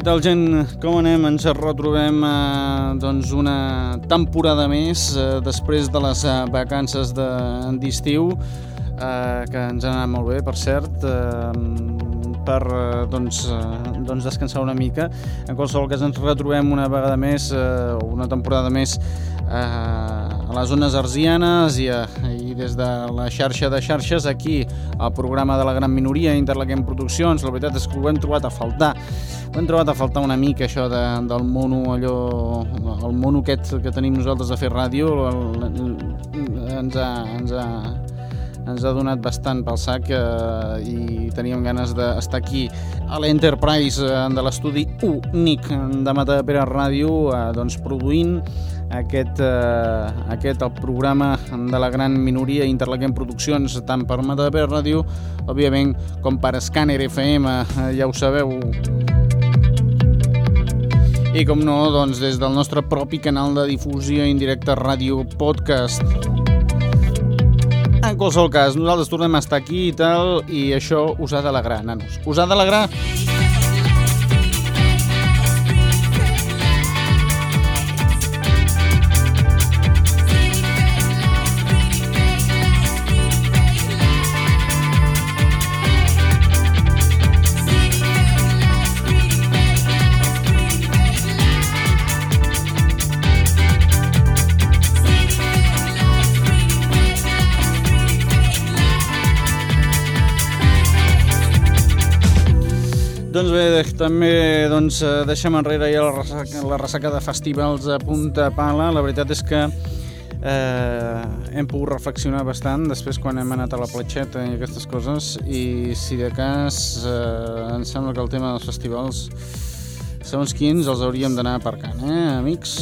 Què tal, gent? Com anem? Ens retrobem eh, doncs una temporada més eh, després de les eh, vacances d'estiu, de, eh, que ens han anat molt bé, per cert, eh, per eh, doncs, eh, doncs descansar una mica. En qualsevol cas, ens retrobem una vegada més, eh, una temporada més, eh, a les zones arsianes i, i des de la xarxa de xarxes aquí al programa de la gran minoria Interlaquem Produccions. La veritat és que ho hem trobat a faltar hem trobat a faltar una mica això de, del mono allò, el mono aquest que tenim nosaltres a fer ràdio el, el, ens, ha, ens, ha, ens ha donat bastant pel sac eh, i teníem ganes d'estar aquí a l'Enterprise eh, de l'estudi únic de Matapera Ràdio eh, doncs produint aquest, eh, aquest el programa de la gran minoria Interlaquem Produccions tant per Matapera Ràdio òbviament com per Scanner FM eh, ja ho sabeu i com no, doncs des del nostre propi canal de difusió indirecta Ràdio Podcast. En qualsevol cas, nosaltres tornem a estar aquí i tal, i això us ha d'alegrar, nanos. Us ha d'alegrar? Doncs bé, també doncs, eh, deixem enrere ja la ressaca, la ressaca de festivals a punta pala. La veritat és que eh, hem pogut reflexionar bastant després quan hem anat a la platxeta i aquestes coses i si de cas eh, em sembla que el tema dels festivals segons quins els hauríem d'anar aparcant, eh, amics?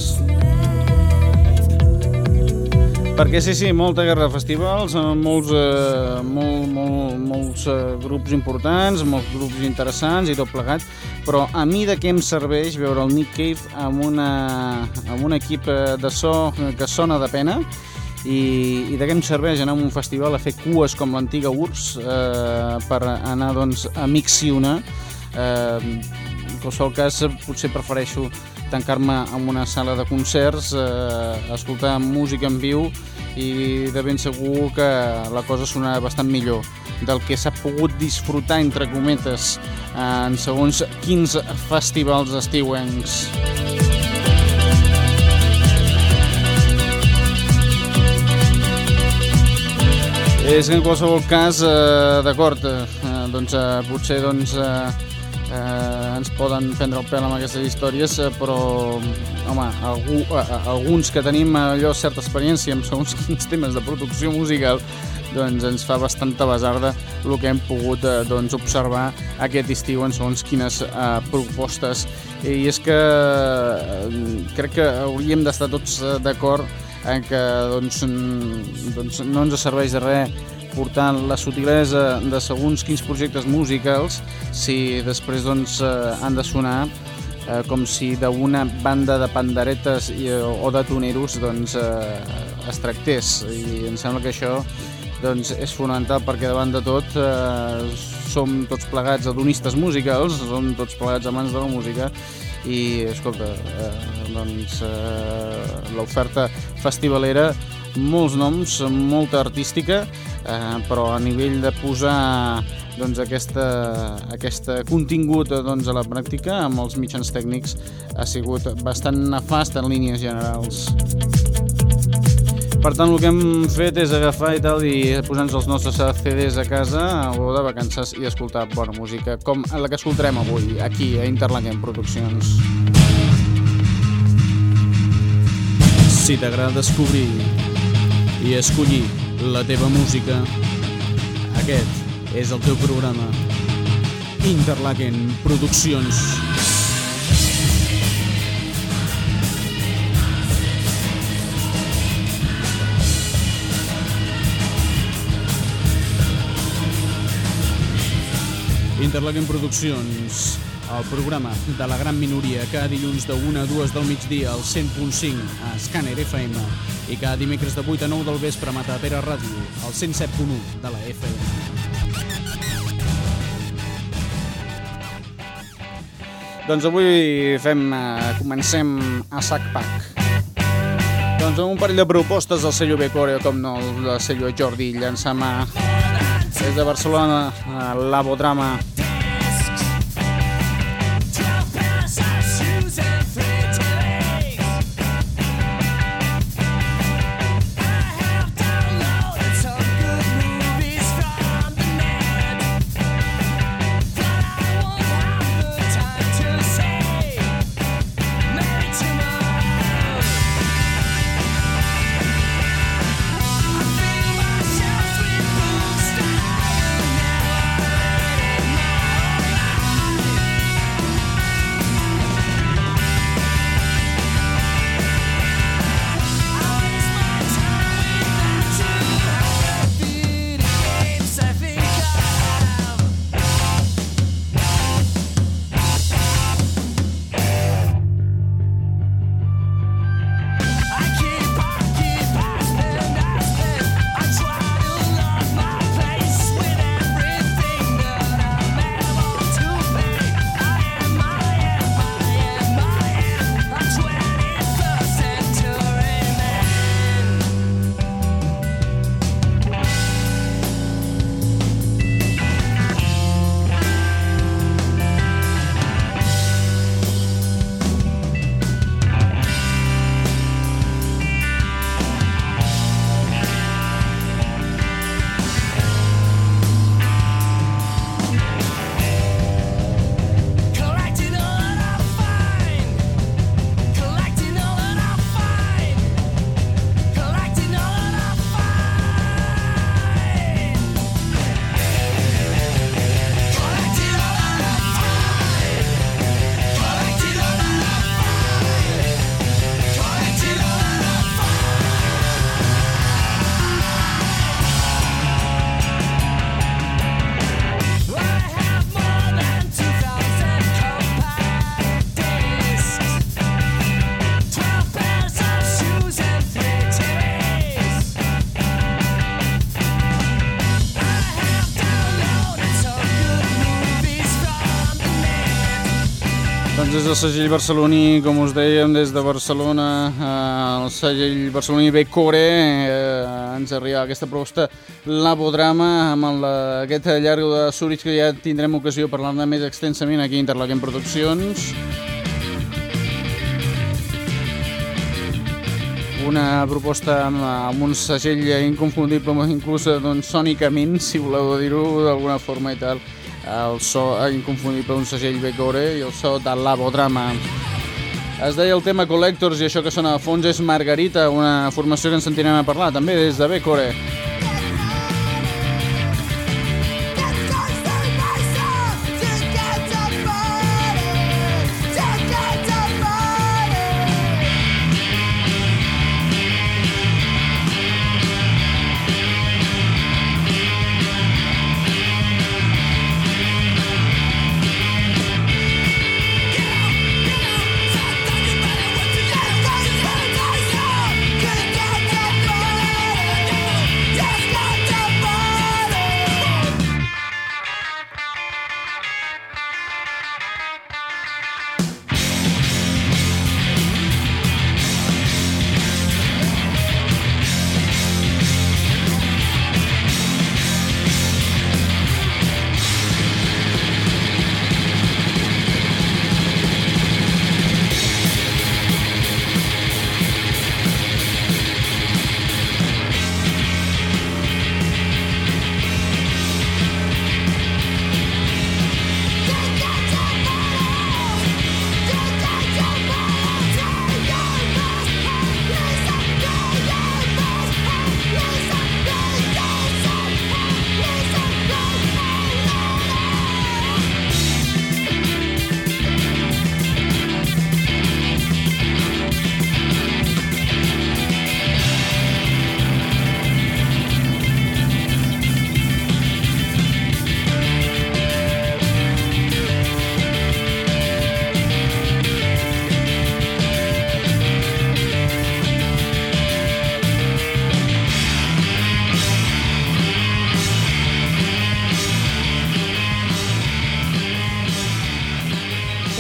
Perquè sí, sí, molta guerra de festivals, molts, eh, molt, molt, molts eh, grups importants, molts grups interessants i tot plegat, però a mi de què em serveix veure el Nick Cave amb, una, amb un equip eh, de so que sona de pena i, i de què em serveix anar a un festival a fer cues com l'antiga URSS eh, per anar doncs, a Mixiona. Eh, en qualsevol cas, potser prefereixo tancar-me en una sala de concerts, eh, escoltar música en viu i de ben segur que la cosa sonarà bastant millor del que s'ha pogut disfrutar, entre cometes, en segons quins festivals estiuencs. És que en qualsevol cas, eh, d'acord, eh, doncs eh, potser doncs, eh, eh, ens poden prendre el pèl amb aquestes històries, eh, però, home, algú, eh, alguns que tenim allò certa experiència amb segons quins temes de producció musical, doncs ens fa bastanta basarda el que hem pogut eh, doncs, observar aquest estiu en segons quines eh, propostes. I és que eh, crec que hauríem d'estar tots eh, d'acord en que doncs, doncs, no ens serveix de res portar la sutilesa de segons quins projectes musicals si després doncs, eh, han de sonar eh, com si d'una banda de panderetes i, o de toneros doncs, eh, es tractés. I em sembla que això doncs, és fonamental perquè davant de tot eh, som tots plegats adonistes musicals, som tots plegats amants de la música i escolta, eh, doncs eh, l'oferta festivalera molts noms, molta artística eh, però a nivell de posar doncs, aquesta, aquesta contingut doncs, a la pràctica amb els mitjans tècnics ha sigut bastant nefast en línies generals. Per tant, el que hem fet és agafar i tal i posar-nos els nostres CDs a casa o de vacances i escoltar bona música, com la que escoltarem avui, aquí, a Interlaken Produccions. Si t'agrada descobrir i escollir la teva música, Aquest és el teu programa. Interlaken Produccions. Interlaken Produccions, el programa de la gran minoria, cada dilluns de 1 a 2 del migdia al 100.5 a Scanner FM i cada dimecres de 8 a 9 del vespre a Matapera Ràdio, al 107.1 de la FM. Doncs avui fem, eh, comencem a sac pack. Doncs amb un parell de propostes del sello Becore, com no, el sello Jordi Llançamà, des de Barcelona, a Labodrama. Del segell barceloní, com us dèiem, des de Barcelona, eh, el segell barceloní Becore, eh, ens arriba aquesta proposta Labodrama, amb el, aquest llarg de Zurich que ja tindrem ocasió de parlar-ne més extensament aquí a Interlaken Produccions. Una proposta amb, amb un segell inconfundible, inclús doncs, sònicament, si voleu dir-ho d'alguna forma i tal, el so inconfundible d'un segell Becore i el so de Labodrama. Es deia el tema Collectors i això que sona a fons és Margarita, una formació que ens sentirem a parlar també des de Becore.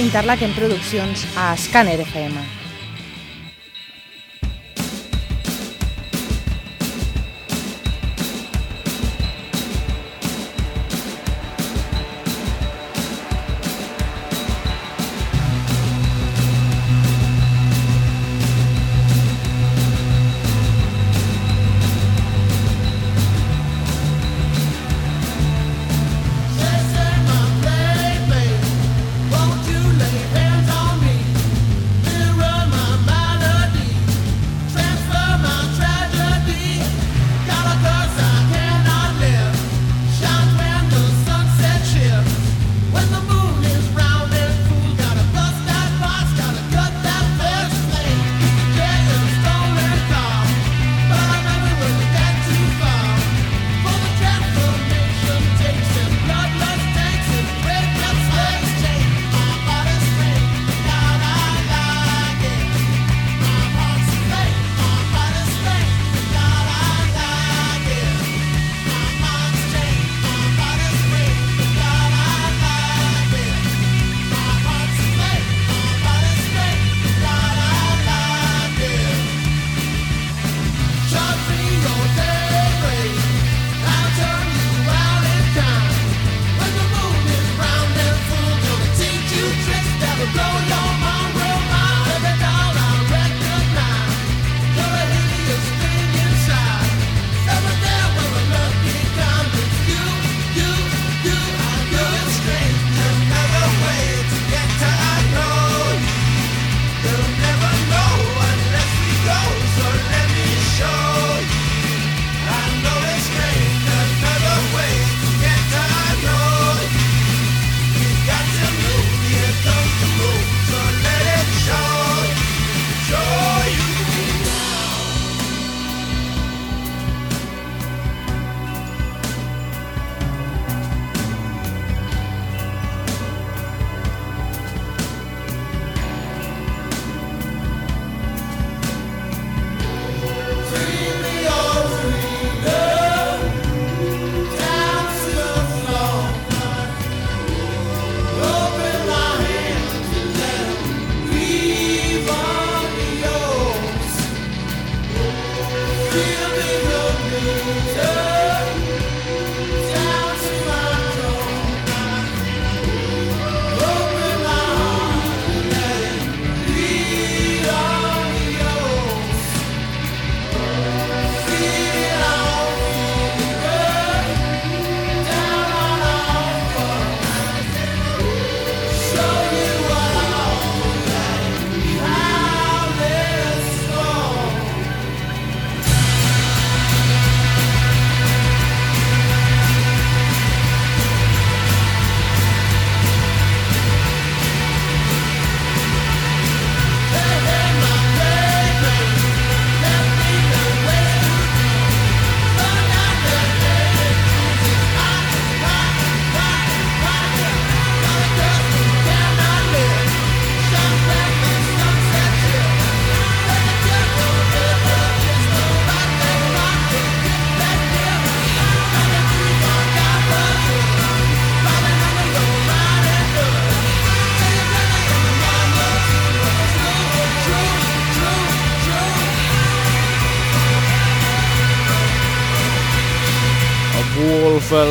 Interlaken Produccions a Scanner FM.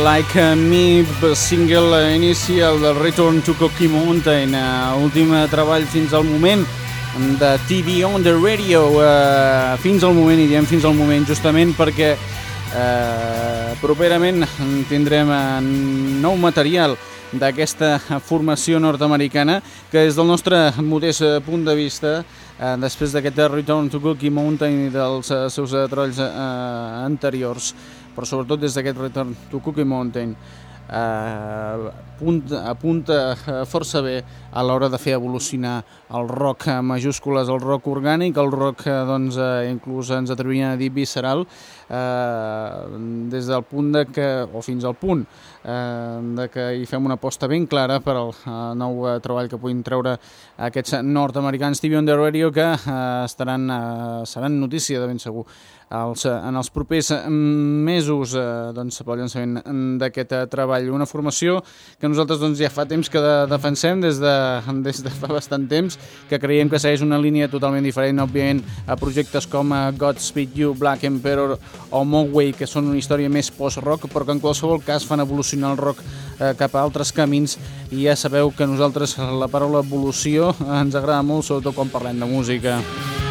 Like Me, single inicial del Return to Cookie Mountain, uh, últim treball fins al moment de TV on the radio, fins al moment, i diem fins al moment justament perquè uh, properament tindrem nou material d'aquesta formació nord-americana que des del nostre modest punt de vista eh, després d'aquest Return to Cookie Mountain i dels seus treballs uh, anteriors però sobretot des d'aquest Return to Cookie Mountain eh, apunta, apunta eh, força bé a l'hora de fer evolucionar el rock majúscules, el rock orgànic, el rock eh, doncs, eh, inclús ens atrevien a dir visceral, eh, des del punt de que, o fins al punt eh, de que hi fem una aposta ben clara per al eh, nou treball que puguin treure aquests nord-americans TV on the Radio que estaran, seran notícia de ben segur els, en els propers mesos eh, doncs, pel llançament d'aquest treball. Una formació que nosaltres doncs, ja fa temps que de, defensem des de, des de fa bastant temps, que creiem que segueix una línia totalment diferent, òbviament, a projectes com Godspeed You, Black Emperor o Mogwai, que són una història més post-rock, però que en qualsevol cas fan evolucionar el rock eh, cap a altres camins i ja sabeu que nosaltres la paraula evolució ens agrada molt, sobretot quan parlem de música. It's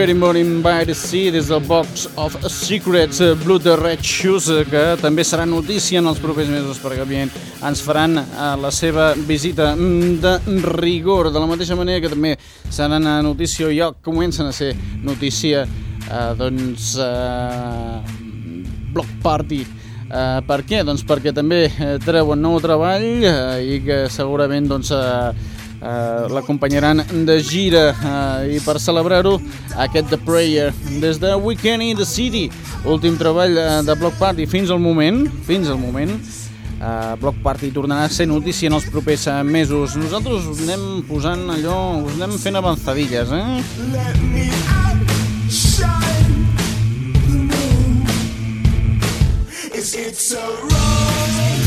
Getting Morning by the Sea des del Box of Secrets uh, Blue the Red Shoes uh, que també serà notícia en els propers mesos perquè òbviament ens faran uh, la seva visita mm, de rigor de la mateixa manera que també seran a notícia o ja comencen a ser notícia uh, doncs uh, Block Party Uh, per què? Doncs perquè també uh, treuen nou treball uh, i que segurament doncs, uh, eh, l'accompanyaran de gira eh, i per celebrar-ho aquest The Prayer. Des de Weekend in the City últim treball eh, de Block Party. Fins al moment fins al moment eh, Block Party tornarà a ser notícia en els propers eh, mesos. Nosaltres us anem posant allò us anem fent avançadilles eh? Let me outshine the moon. Is it so wrong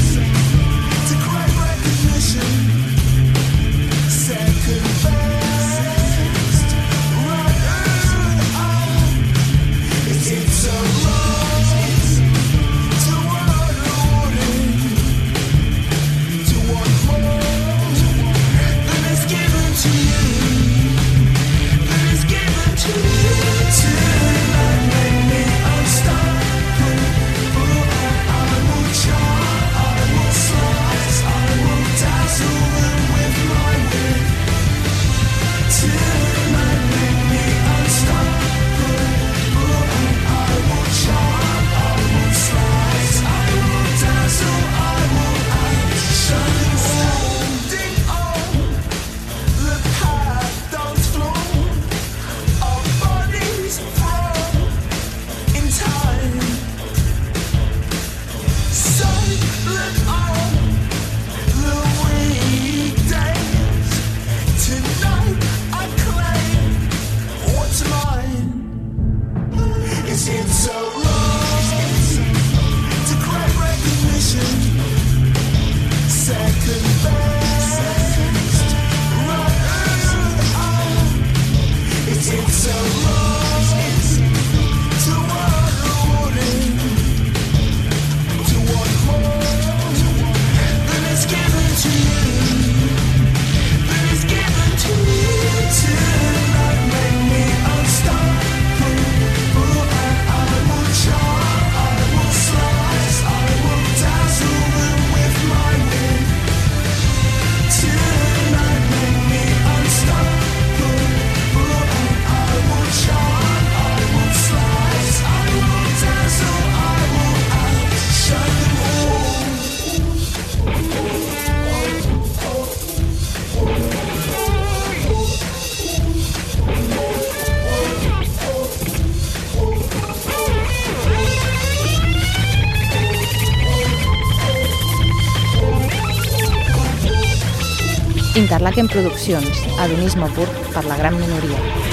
Parlaquem Produccions, hedonisme pur per la gran minoria.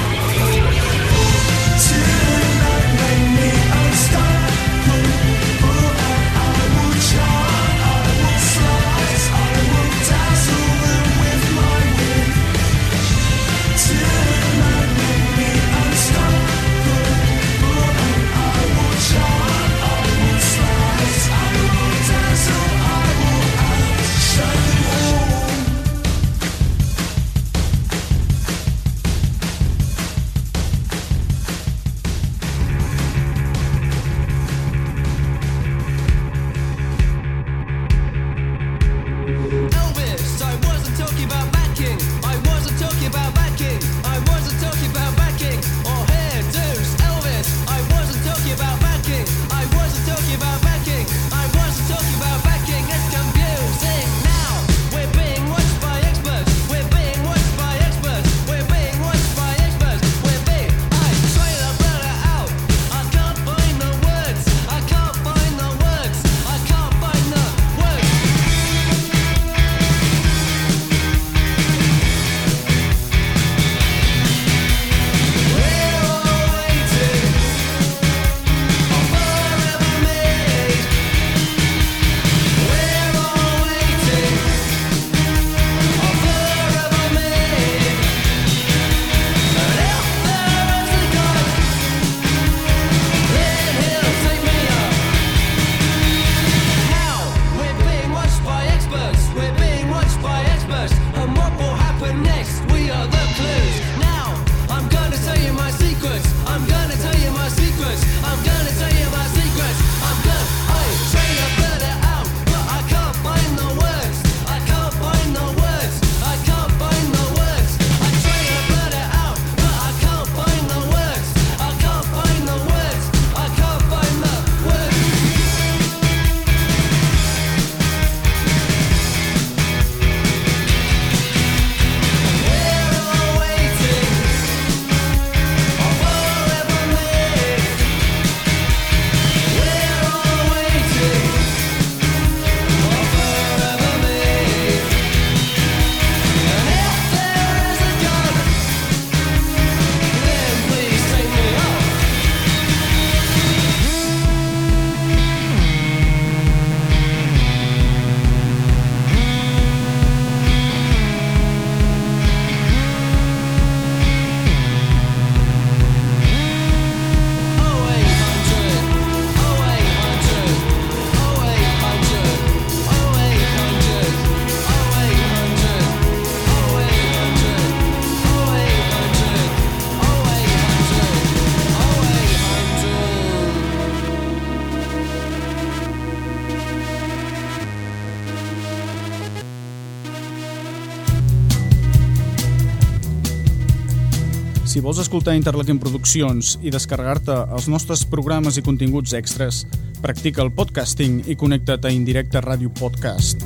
Si vols escoltar Interlaken Produccions i descarregar-te els nostres programes i continguts extres, practica el podcasting i connecta't a Indirecte Ràdio Podcast.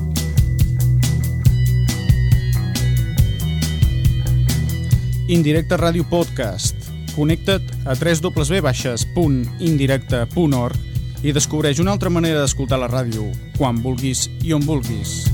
Indirecte Ràdio Podcast. Connecta't a www.indirecte.org i descobreix una altra manera d'escoltar la ràdio, quan vulguis i on vulguis.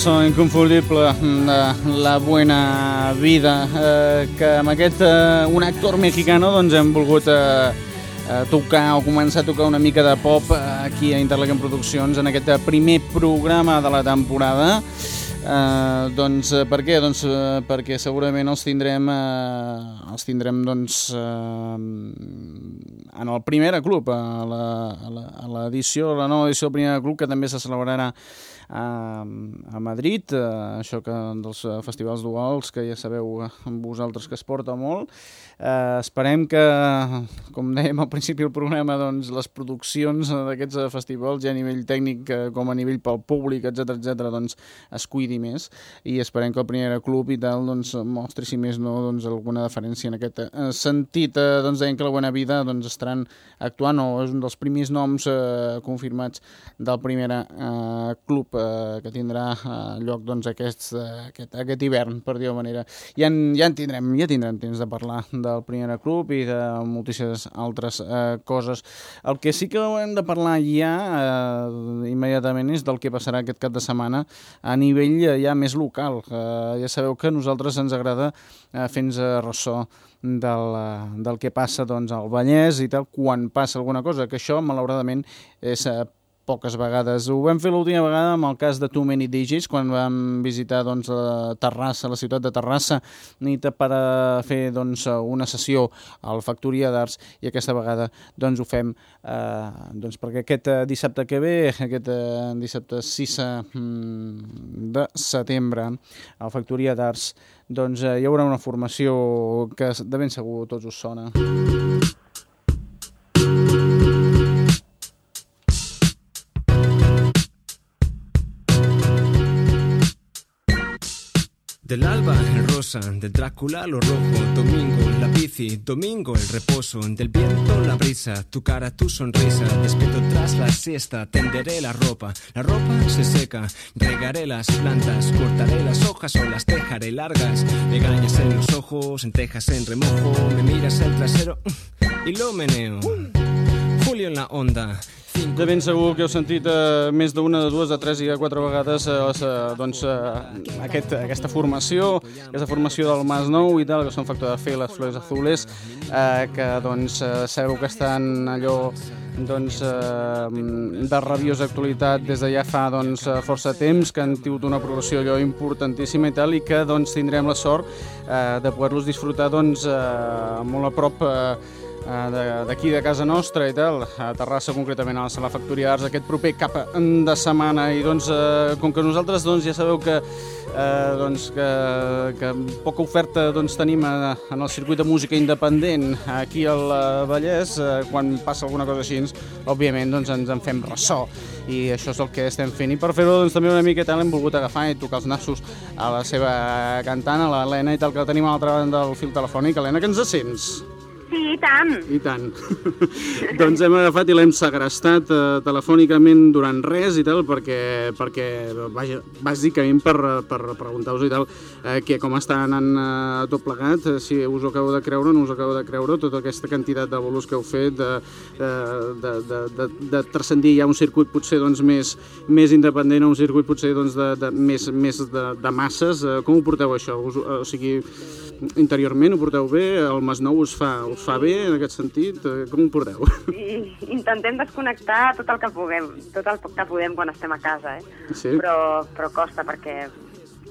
So inconfundible de La Buena Vida, eh, que amb aquest eh, un actor mexicano doncs hem volgut eh, eh, tocar o començar a tocar una mica de pop eh, aquí a Interlaken Produccions en aquest primer programa de la temporada. Eh, doncs eh, per què? Doncs eh, perquè segurament els tindrem eh, els tindrem doncs eh, en el primer club a la, a la, a l'edició, la nova edició del primer club que també se celebrarà a, a Madrid, eh, això que dels eh, festivals duals que ja sabeu eh, vosaltres que es porta molt eh, esperem que com dèiem al principi del programa doncs les produccions d'aquests eh, festivals ja a nivell tècnic eh, com a nivell pel públic, etc etc doncs es cuidi més i esperem que el primer club i tal doncs mostri si més no doncs alguna diferència en aquest eh, sentit eh, doncs deien que la Buena Vida doncs estaran actuant o és un dels primers noms eh, confirmats del primer eh, club eh, que tindrà eh, lloc doncs, aquest, eh, aquest, aquest hivern, per dir-ho manera. Ja en, ja en tindrem, ja tindrem temps de parlar del primer club i de moltíssimes altres eh, coses. El que sí que hem de parlar ja eh, immediatament és del que passarà aquest cap de setmana a nivell eh, ja més local. Eh, ja sabeu que a nosaltres ens agrada eh, fer-nos ressò del, eh, del que passa doncs, al Vallès i tal, quan passa alguna cosa, que això, malauradament, és eh, poques vegades. Ho vam fer l'última vegada amb el cas de Too Many DJs, quan vam visitar doncs, la Terrassa, la ciutat de Terrassa, nit per a fer doncs, una sessió al Factoria d'Arts, i aquesta vegada doncs, ho fem eh, doncs, perquè aquest eh, dissabte que ve, aquest eh, dissabte 6 mm, de setembre, al Factoria d'Arts, doncs eh, hi haurà una formació que de ben segur tots us sona. Del alba el rosa, del Drácula lo rojo, domingo la bici, domingo el reposo, del viento la brisa, tu cara, tu sonrisa, despierto tras la siesta, tenderé la ropa, la ropa se seca, regaré las plantas, cortaré las hojas o las dejaré largas, legañas en los ojos, en tejas en remojo, me miras el trasero mm, y lo meneo. Julio en la onda, De ben segur que heu sentit eh, més d'una, de dues, de tres i de quatre vegades eh, eh, doncs, eh, aquest, aquesta formació, aquesta formació del Mas Nou i tal, que són Factor de Fe, les Flores Azules, eh, que doncs, eh, sabeu que estan allò doncs, eh, de rabiosa actualitat des de ja fa doncs, eh, força temps, que han tingut una progressió allò importantíssima i tal, i que doncs, tindrem la sort eh, de poder-los disfrutar doncs, eh, molt a prop eh, d'aquí de casa nostra i tal, a Terrassa concretament a la sala Factoria Arts aquest proper cap de setmana. I doncs eh, com que nosaltres doncs ja sabeu que eh, doncs que, que poca oferta doncs tenim a, en el circuit de música independent aquí al eh, Vallès eh, quan passa alguna cosa així òbviament doncs ens en fem ressò. I això és el que estem fent. I per fer-ho doncs, també una miqueta l'hem volgut agafar i tocar els nassos a la seva cantant, a l'Helena i tal que la tenim a l'altra banda del fil telefònic. Helena, que ens sents? Sí, i tant. I tant. doncs hem agafat i l'hem segrestat eh, telefònicament durant res i tal, perquè, perquè vaja, bàsicament per, per preguntar-vos i tal eh, que com està anant eh, tot plegat, eh, si us ho acabo de creure o no us ho de creure, tota aquesta quantitat de bolos que heu fet, de, de, de, de, de transcendir ja un circuit potser doncs, més, més independent o un circuit potser doncs, de, de, més, més de, de masses, eh, com ho porteu això? Us, o sigui, interiorment ho porteu bé? El Masnou us fa, fa bé en aquest sentit? Eh, Com ho porteu? I intentem desconnectar tot el que puguem, tot el que podem quan estem a casa, eh? Sí? Però, però costa perquè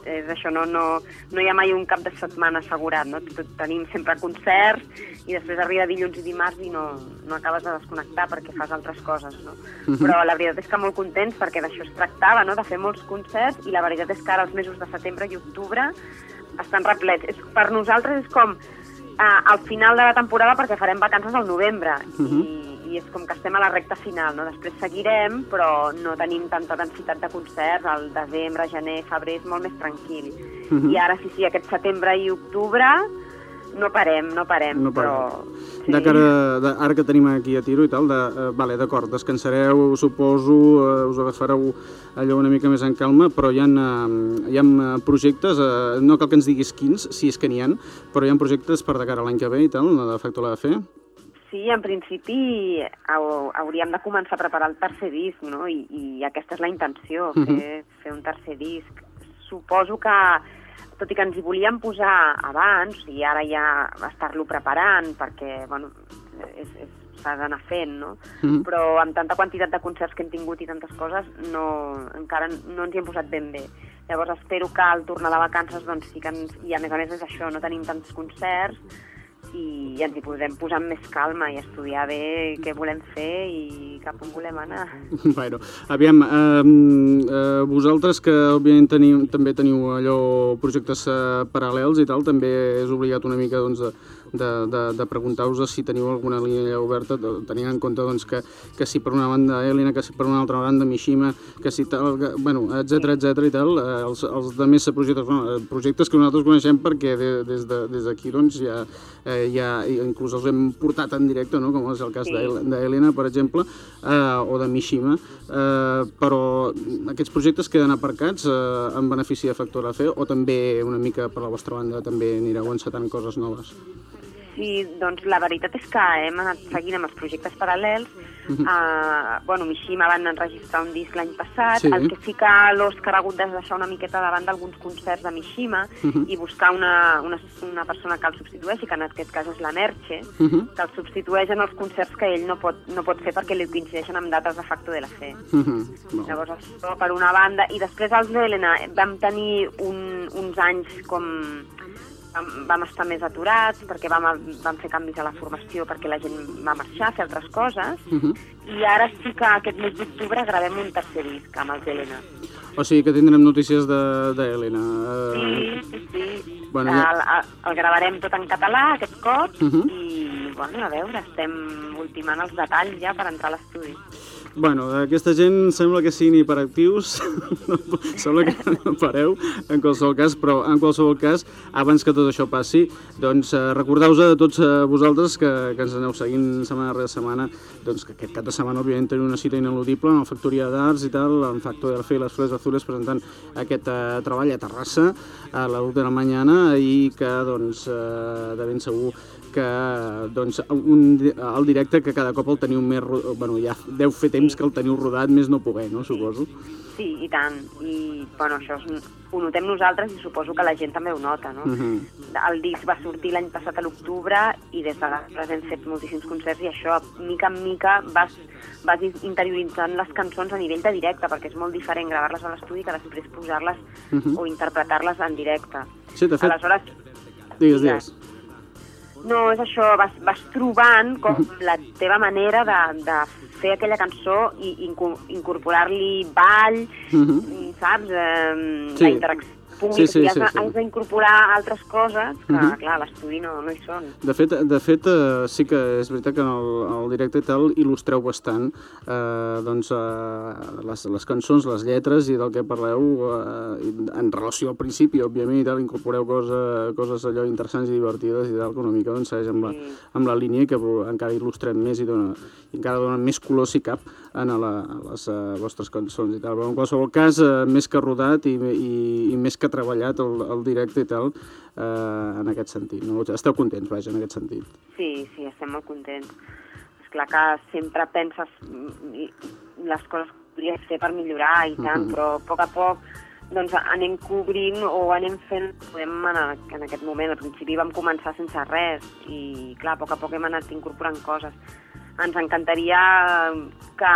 és això, no, no, no hi ha mai un cap de setmana assegurat, no? Tenim sempre concerts i després arriba dilluns i dimarts i no, no acabes de desconnectar perquè fas altres coses, no? Però la veritat és que molt contents perquè d'això es tractava, no?, de fer molts concerts i la veritat és que ara els mesos de setembre i octubre estan replets. És, per nosaltres és com uh, al final de la temporada perquè farem vacances al novembre i, i és com que estem a la recta final, no? Després seguirem, però no tenim tanta densitat de concerts, al desembre, gener, febrer és molt més tranquil. I ara sí, sí, aquest setembre i octubre no parem, no parem, No però... parem. De cara, de, ara que tenim aquí a tiro i tal, de, eh, vale, d'acord, descansareu, suposo, eh, us agafareu allò una mica més en calma, però hi ha, eh, hi ha eh, projectes, eh, no cal que ens diguis quins, si és que n'hi ha, però hi ha projectes per de cara a l'any que ve i tal, de Factor la de fer. Sí, en principi hau- hauríem de començar a preparar el tercer disc, no? I, i aquesta és la intenció, fer, fer un tercer disc suposo que, tot i que ens hi volíem posar abans, sigui, ara ja estar-lo preparant, perquè, bueno, és, és, s'ha d'anar fent, no? Mhm. Però amb tanta quantitat de concerts que hem tingut i tantes coses, no, encara no ens hi hem posat ben bé. Llavors espero que al tornar de vacances doncs, sí que ens, i a més a més és això, no tenim tants concerts i ens hi podem posar amb més calma i estudiar bé què volem fer i cap on volem anar. Bueno, aviam, eh, eh, vosaltres que òbviament teniu, també teniu allò projectes eh, paral·lels i tal, també és obligat una mica doncs, de, de, de, de preguntar-vos si teniu alguna línia oberta, de- tenint en compte doncs, que, que si per una banda Elena, que si per una altra banda Mishima, que si tal, que, bueno, etc etc i tal, eh, els, els de més projectes, bueno, eh, projectes que nosaltres coneixem perquè de, des de- des d'aquí doncs, ja, eh, ja, inclús els hem portat en directe, no? com és el cas Sí. d'El- d'Helena, per exemple, eh, o de Mishima, eh, però aquests projectes queden aparcats eh, en benefici de Factor AC o també una mica per la vostra banda també anireu encetant coses noves? Sí, doncs la veritat és que hem anat seguint amb els projectes paral·lels. Uh, bueno, Mishima van enregistrar un disc l'any passat. Sí. El que sí que l'Òscar ha hagut de deixar una miqueta de banda alguns concerts de Mishima i buscar una, una, una persona que el substitueixi, que en aquest cas és la Merche, Mhm. que el substitueix en els concerts que ell no pot, no pot fer perquè li coincideixen amb dates de facto de la fe. Mhm. Bon. Llavors, això per una banda. I després els d'Helena vam tenir un, uns anys com... Vam, vam estar més aturats perquè vam, vam fer canvis a la formació perquè la gent va marxar a fer altres coses Mhm. i ara sí que aquest mes d'octubre gravem un tercer disc amb els d'Helena. O sigui que tindrem notícies de, de Helena. Eh, Sí, sí, sí. Bueno, el, ja- el, el gravarem tot en català aquest cop Mhm. i, bueno, a veure, estem ultimant els detalls ja per entrar a l'estudi. Bueno, aquesta gent sembla que siguin hiperactius, sembla que no pareu en qualsevol cas, però en qualsevol cas, abans que tot això passi, doncs eh, recordeu-vos a tots eh, vosaltres que, que ens aneu seguint setmana rere setmana, doncs que aquest cap de setmana, òbviament, tenim una cita ineludible en la Factoria d'Arts i tal, en Factor del Fe i les Flores Azules presentant aquest eh, treball a Terrassa a la 1 de la mañana i que, doncs, eh, de ben segur que doncs, un, el directe que cada cop el teniu més... Bueno, ja deu fer temps que el teniu rodat, més no poder, no? Suposo. Sí, i tant. I, bueno, això és, ho notem nosaltres i suposo que la gent també ho nota, no? Mhm. El disc va sortir l'any passat a l'octubre i des d'aleshores hem fet moltíssims concerts i això, mica en mica, vas, vas interioritzant les cançons a nivell de directe, perquè és molt diferent gravar-les a l'estudi que després posar-les Mhm. o interpretar-les en directe. Sí, de fet, Aleshores, digues, digues. digues. No, és això, vas, vas trobant com la teva manera de, de fer aquella cançó i inco- incorporar-li ball, Mhm. saps? Eh, Sí. La interacció Sí, sí, i has, sí, sí. has d'incorporar altres coses que, Mhm. clar, a l'estudi no, no hi són. De fet, de fet eh, sí que és veritat que en el, el directe i tal il·lustreu bastant eh, doncs, eh, les, les cançons, les lletres i del que parleu eh, en relació al principi, òbviament, i tal, incorporeu cosa, coses allò interessants i divertides i tal, que una mica doncs, segueix amb la, Sí. amb la línia que encara il·lustrem més i, dona, i encara donen més color, si cap, en a, la, a les uh, vostres cançons i tal. Però en qualsevol cas, uh, més que rodat i, i, i més que treballat el, el directe i tal, uh, en aquest sentit. No? Esteu contents, vaja, en aquest sentit. Sí, sí, estem molt contents. És clar que sempre penses mm, les coses que podries fer per millorar i tant, Mhm. però a poc a poc doncs anem cobrint o anem fent podem anar, en aquest moment, al principi vam començar sense res i clar, a poc a poc hem anat incorporant coses. Ens encantaria que,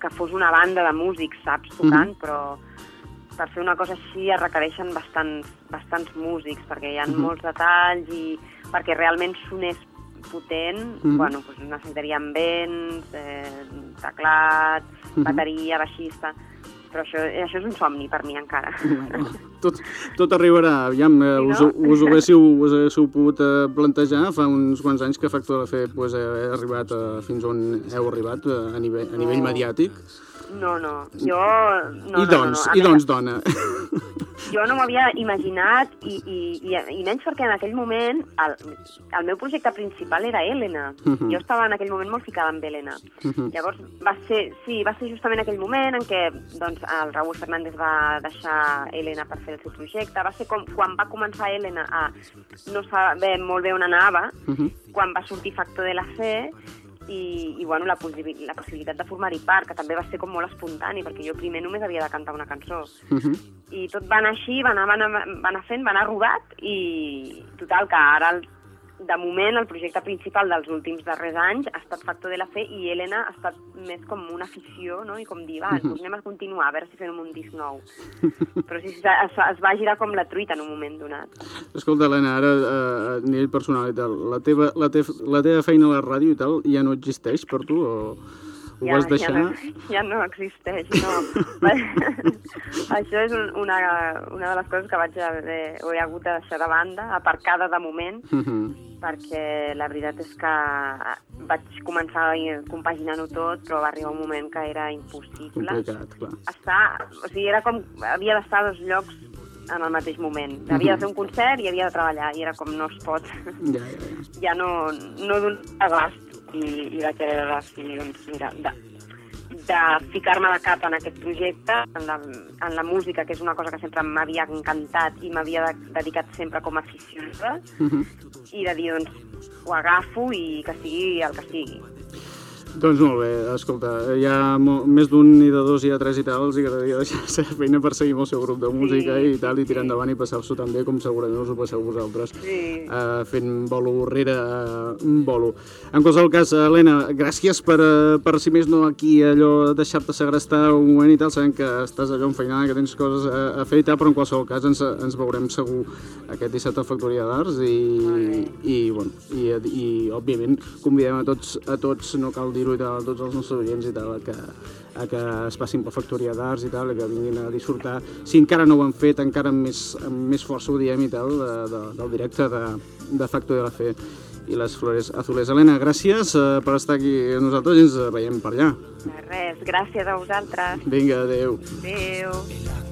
que fos una banda de músics, saps, tocant, però per fer una cosa així es requereixen bastants, bastants músics, perquè hi ha Mhm. molts detalls i perquè realment sonés potent, Mhm. bueno, doncs necessitaríem vents, eh, teclat, Mhm. bateria, baixista... Però això, això és un somni per mi encara. Tot, tot arribarà, aviam, eh, Sí, us, no? us, ho haguéssiu, us haguéssiu pogut eh, plantejar fa uns quants anys que Factor de Fe pues, ha arribat a, fins on heu arribat eh, a nivell, a nivell No. mediàtic. No, no, jo... No, I no, doncs, no, no. A i més, doncs, dona. Jo no m'havia imaginat, i, i, i, i menys perquè en aquell moment el, el meu projecte principal era Helena. Mhm. Jo estava en aquell moment molt ficada amb Helena. Mhm. Llavors va ser, sí, va ser justament aquell moment en què doncs, el Raúl Fernández va deixar Helena per fer el seu projecte. Va ser com quan va començar Helena a no saber molt bé on anava, Mhm. quan va sortir Factor de la Fe, i, i bueno, la, possibi la possibilitat de formar-hi part, que també va ser com molt espontani, perquè jo primer només havia de cantar una cançó. Uh -huh. I tot va anar així, va anar, va anar, va anar fent, va anar rodat, i total, que ara, el, de moment, el projecte principal dels últims darrers anys ha estat Factor de la Fe i Helena ha estat més com una afició, no? I com dir, va, doncs anem a continuar, a veure si fem un disc nou. Però sí, sí, es, es va girar com la truita en un moment donat. Escolta, Helena, ara eh, a nivell personal i tal, la teva, la, tef, la teva feina a la ràdio i tal ja no existeix per tu o ho vas deixar? Ja no, ja no existeix, no. Això és un, una, una de les coses que vaig haver, o he hagut de deixar de banda, aparcada de moment, Uh -huh. perquè la veritat és que vaig començar compaginant-ho tot, però va arribar un moment que era impossible. Complicat, clar. Estar, o sigui, era com, havia d'estar a dos llocs en el mateix moment. Havia de fer un concert i havia de treballar, i era com no es pot. Ja, ja, ja. ja no, no d'un abast i, i vaig haver de decidir, doncs, mira, de, de ficar-me de cap en aquest projecte, en la, en la música, que és una cosa que sempre m'havia encantat i m'havia de, dedicat sempre com a aficionada, Uh -huh. i de dir, doncs, ho agafo i que sigui el que sigui. Doncs molt bé, escolta, hi ha més d'un i de dos i de tres i tal, els agradaria deixar la seva feina per seguir amb el seu grup de música Sí, i tal, i tirar sí. endavant i passar-s'ho també com segurament us ho passeu vosaltres. Sí. Uh, fent bolo rere uh, bolo. En qualsevol cas, Helena, gràcies per, uh, per si més no aquí allò deixar-te segrestar un moment i tal, sabem que estàs allò enfeinada, que tens coses a, a fer i tal, però en qualsevol cas ens, ens veurem segur aquest dissabte a Factoria d'Arts i, i, bueno, i, i, òbviament convidem a tots, a tots no cal dir-ho a tots els nostres oients i tal, que, a que es passin per Factoria d'Arts i tal, i que vinguin a disfrutar, si encara no ho han fet, encara amb més, amb més força ho diem i tal, de, de, del directe de, de Factor de la Fe i les Flores Azules. Helena, gràcies uh, per estar aquí amb nosaltres i ens veiem per allà. De res, gràcies a vosaltres. Vinga, adeu. Adéu.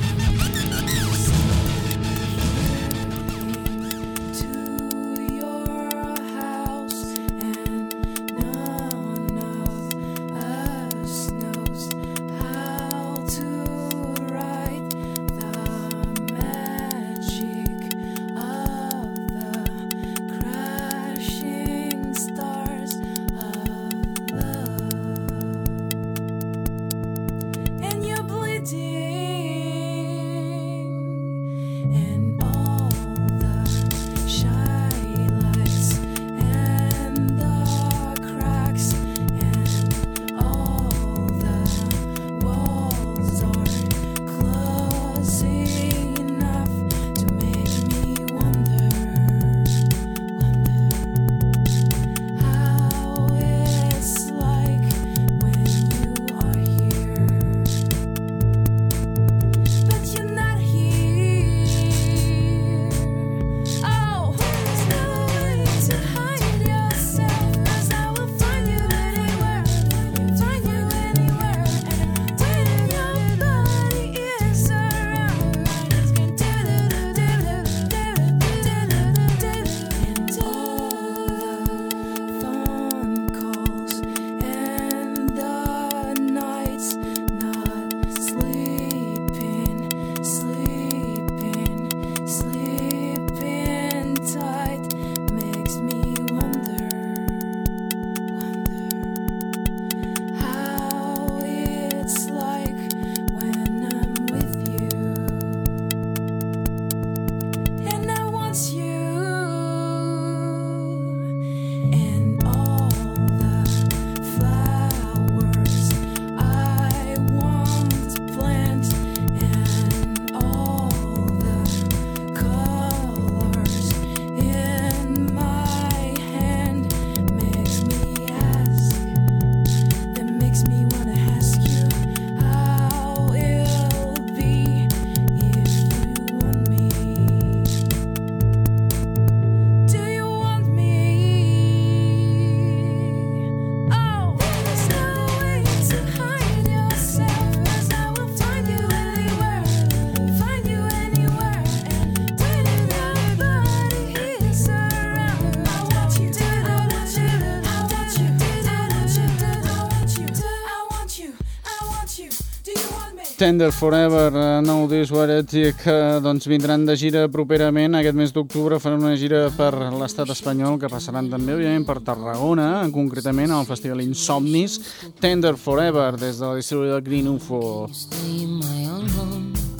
Tender Forever, uh, Nou It, que doncs, vindran de gira properament. Aquest mes d'octubre faran una gira per l'estat espanyol, que passaran també, òbviament, per Tarragona, concretament al Festival Insomnis. Tender Forever, des de la distribuïdora Green UFO.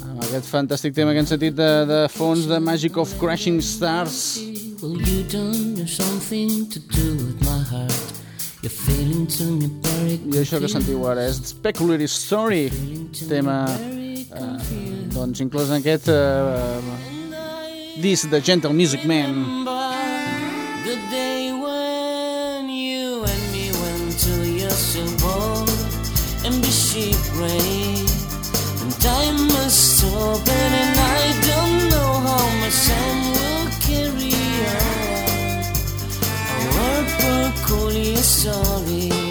Amb aquest fantàstic tema que hem sentit de, de fons de Magic of Crashing Stars. Well, you there's something to do with my heart. You're feeling to me very I això que sentiu ara és Speculary Story, tema eh, doncs inclòs en aquest eh, disc de Gentle Music Man. The day when you and me went to your and be shipwrecked. And time must open and I don't know how much time peculiar story. And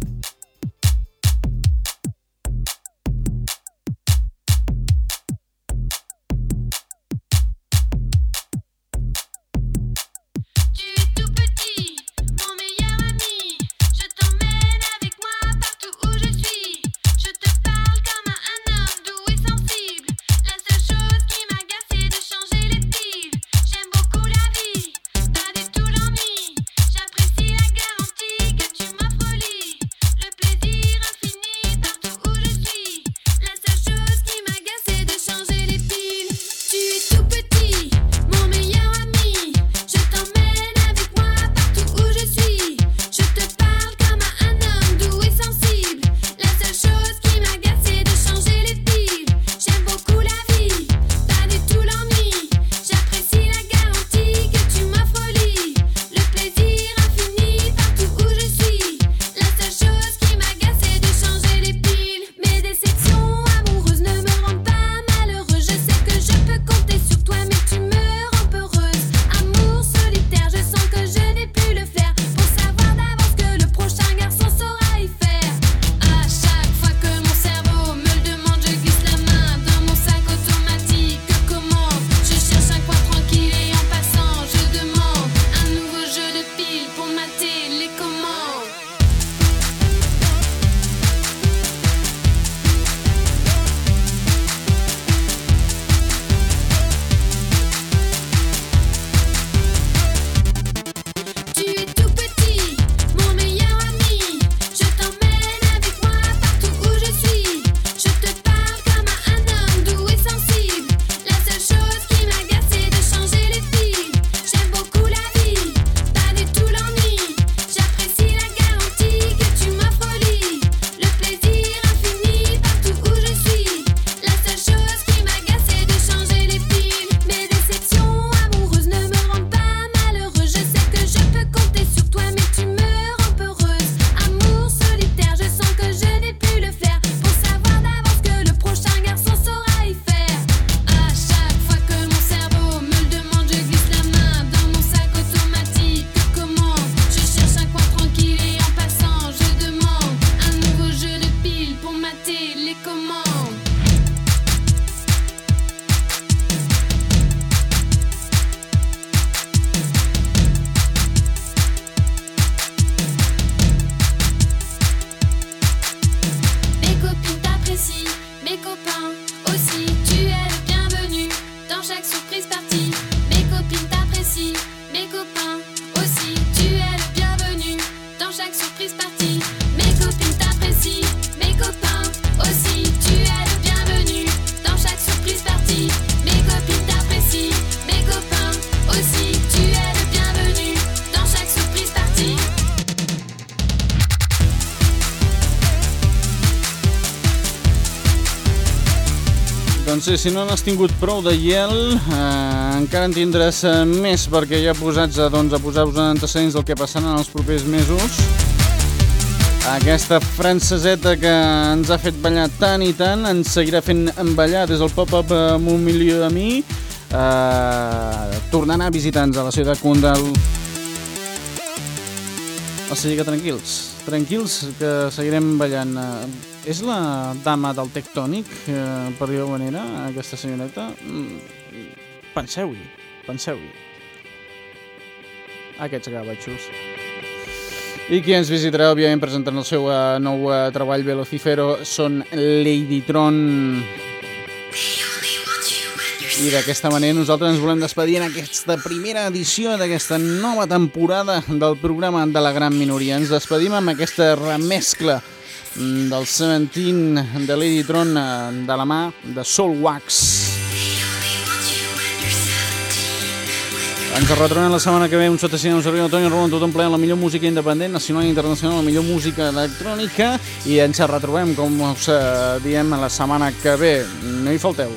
Doncs sí, si no n'has tingut prou de hiel, eh, encara en tindràs eh, més perquè ja posats a, doncs, a posar-vos en antecedents del que passarà en els propers mesos. Aquesta franceseta que ens ha fet ballar tant i tant ens seguirà fent ballar des del pop-up amb un milió de mi, eh, tornant a visitar-nos a la ciutat condal. O sigui que tranquils, tranquils, que seguirem ballant. Eh, És la dama del tectònic, eh, per dir-ho manera, aquesta senyoreta? Mm, Penseu-hi, penseu-hi. Aquests gavatxos. I qui ens visitarà, òbviament, presentant el seu eh, nou eh, treball Velocifero són Ladytron. I d'aquesta manera nosaltres ens volem despedir en aquesta primera edició d'aquesta nova temporada del programa de la gran minoria. Ens despedim amb aquesta remescla del Seventeen de Ladytron eh, de la mà de Soul Wax. Ens retrobem la setmana que ve un sota cinema, un servidor Toni Rolón, tothom amb la millor música independent, nacional i internacional, la millor música electrònica i ens retrobem, com us eh, diem, la setmana que ve. No hi falteu.